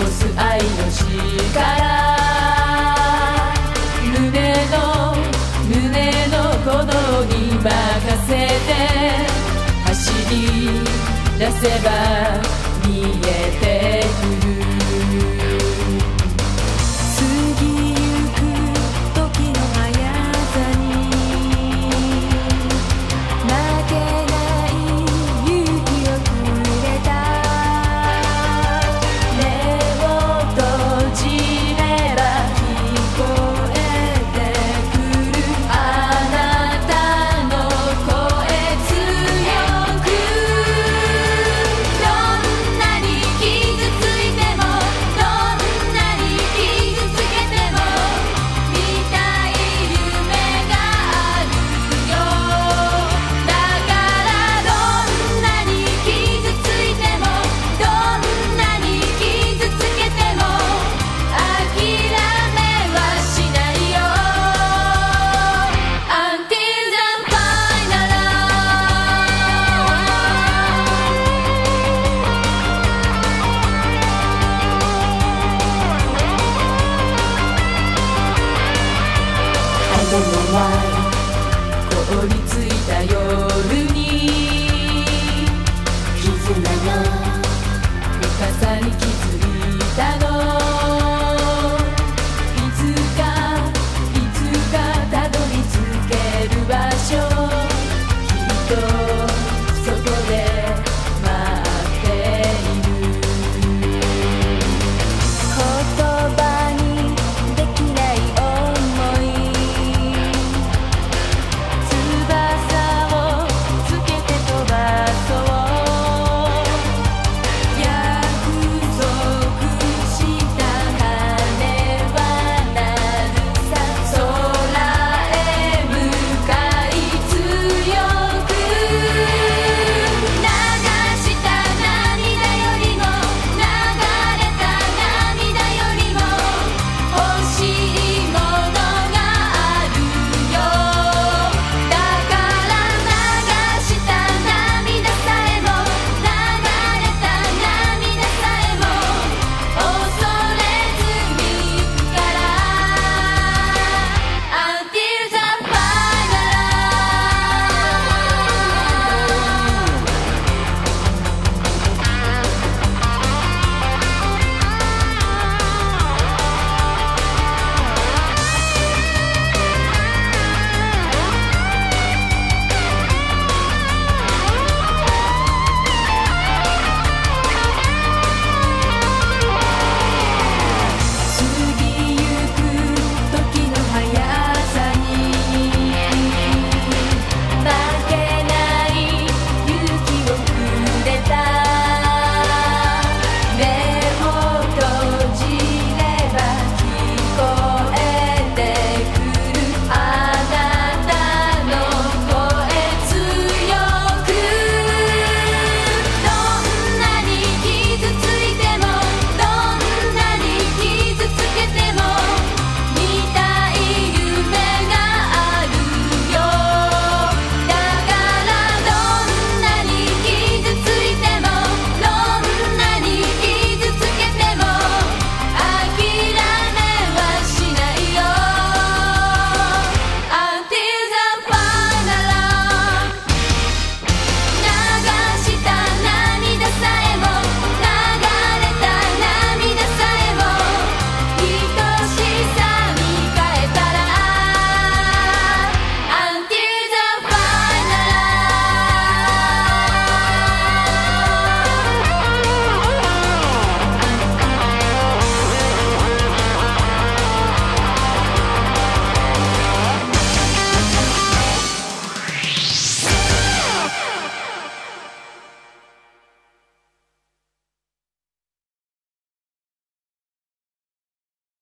こす愛の力胸の胸の鼓動に任せて走り出せば見えて凍りついた夜に絆が深さに気づいたの。